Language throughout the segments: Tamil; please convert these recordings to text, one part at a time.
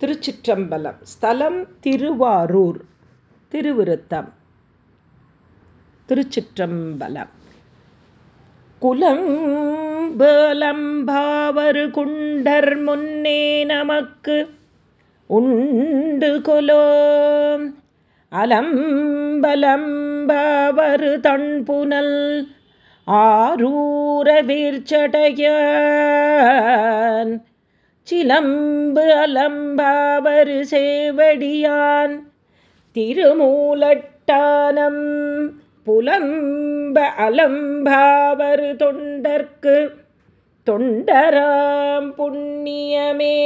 திருச்சிற்றம்பலம். ஸ்தலம் திருவாரூர். திருவிருத்தம். திருச்சிற்றம்பலம். குலம்பலம்பாவரு குண்டர் முன்னே நமக்கு உண்டு கொலோ அலம்பலம்பாவரு தன்புனல் ஆரூர வீர்ச்சடையான் சிலம்பு அலம்பாவரு சேவடியான். திருமூலட்டானம் புலம்ப அலம்பாவரு தொண்டர்க்கு. தொண்டராம் புண்ணியமே.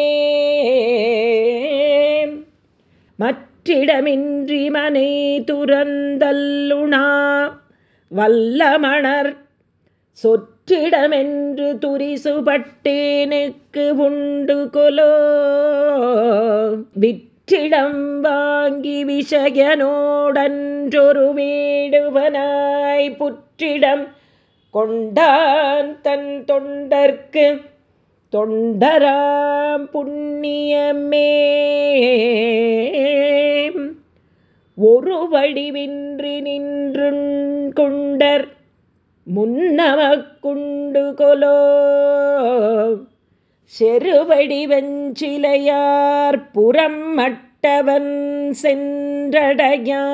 மற்றிடமின்றி மனை துறந்தல்லுணா. வல்லமணர் சொற் சொற்றிடமென்று துரிசுபட்டேனுக்கு உண்டு கொலோ. விற்றிடம் வாங்கி விஷயனோடன்றொரு வீடுவனாய் புற்றிடம் கொண்டான் தன் தொண்டர்க்கு. தொண்டராம் புண்ணியமே. ஒரு வடிவின்றி நின்று கொண்டர் முன்னமக்குண்டு கொலோ. செருவடி வெஞ்சிலையார் புறம் மட்டவன் சென்றடையா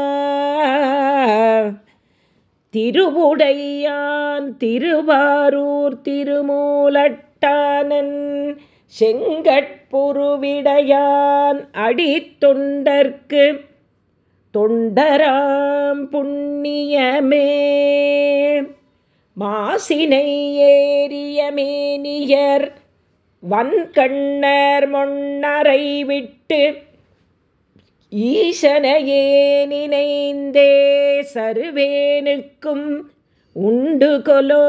திருவுடையான் திருவாரூர் திருமூலட்டானன் செங்கட்புருவிடையான் அடித்தொண்டர்க்கு தொண்டராம் புண்ணியமே. மாசினை ஏறிய மேனியர் வன்கண்ணர் மொன்னரை விட்டு ஈசனையே நினைந்தே சருவேனுக்கும் உண்டு கொலோ.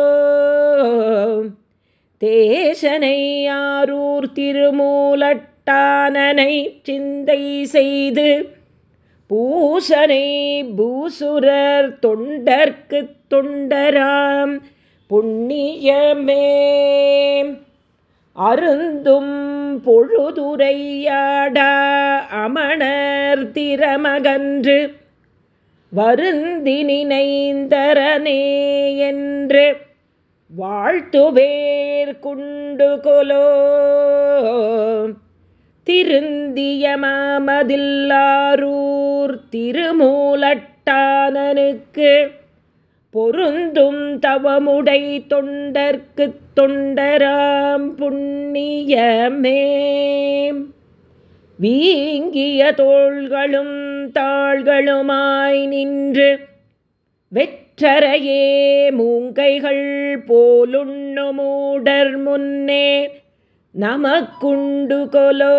தேசனை ஆரூர் திருமூலட்டானனை சிந்தை செய்து பூசனை பூசுரர் தொண்டர்க்கு தொண்டராம் புண்ணியமே. அருந்தும் பொழுதுரையாடா அமணர் திறமகன்று வருந்தி நினைந்தரனே என்று. வாழ்த்துவேர் குண்டு கொலோ திருந்திய மாமதில்லாரூ திருமூலட்டானனுக்கு பொருந்தும் தவமுடை தொண்டர்க்கு தொண்டராம் புண்ணியமே. வீங்கிய தோள்களும் தாள்களுமாய் நின்று வெற்றரையே மூங்கைகள் போலுண்ணு மூடர் முன்னே நமக்குண்டு கொலோ.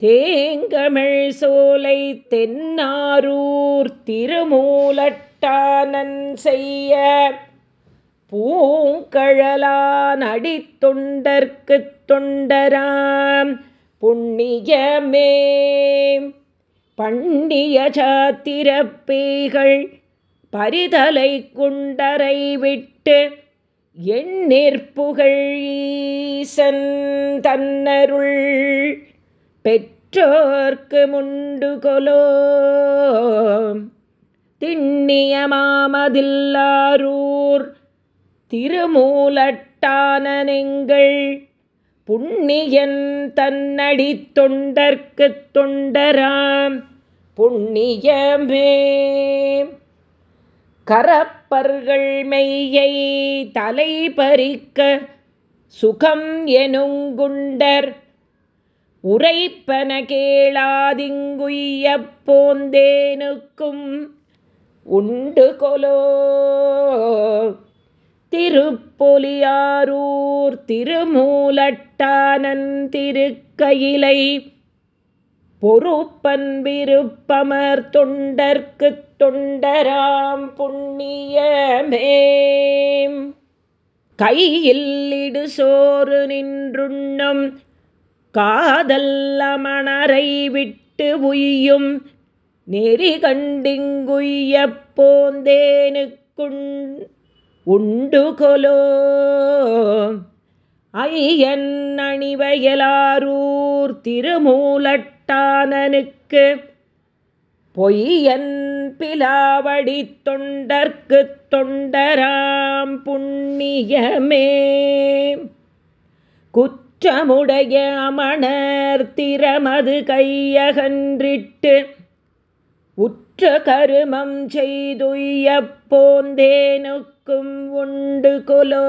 தேங்கமிழ் சோலை தென்னாரூர் திருமூலட்டானன் செய்ய பூங்கழலான் அடித்தொண்டற்கு தொண்டராம் புண்ணியமே பண்ணிய சாத்திரப்பேய்கள் பரிதலை குண்டரை விட்டு எண்ணிற்புகழ் ஈசன் தன்னருள் பெற்றோர்க்கு முண்டுகொலோ திண்ணிய மாமதில்லாரூர் திருமூலட்டானனெங்கள். புண்ணியன் தன்னடி தொண்டர்க்கு தொண்டராம். புண்ணியமே. கரப்பர்கள் மெய்யை தலை பறிக்க சுகம் எனுங்குண்டர். உரைப்பன கேளாதிங்குய்ய போந்தேனுக்கும் உண்டு கொலோ. திருப்பொலியாரூர் திருமூலட்டானன் திருக்கையிலை பொறுப்பன் விருப்பமர் தொண்டர்க்கு தொண்டராம் புண்ணியமே. கையில் இடு சோறு நின்றுண்ணும் காதல்லமணரை விட்டு உய்யும் நெறி கண்டிங்குய்ய போந்தேனுக்குண் உண்டு கொலோ ஐயன் அணிவயலாரூர் திருமூலட்டானனுக்கு பொய்யன் பிலாவடி தொண்டர்க்கு தொண்டராம் புண்ணியமே. குத் குற்றமுடைய அமணர் திறமது கையகன்றிட்டு உற்ற கருமம் செய்துய போந்தேனுக்கும் உண்டு கொலோ.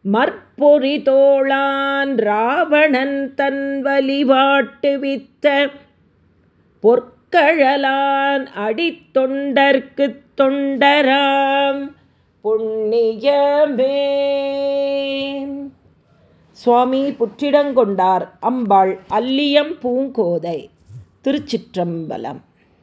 மற்பொறி தோளான் ராவணன் தன் வழிபாட்டு வித்த பொற்கழலான் அடித்தொண்டர்க்கு தொண்டராம். புண்ணியமே சுவாமி புற்றிடங்கொண்டார் அம்பாள் அல்லியம் பூங்கோதை. திருச்சிற்றம்பலம்.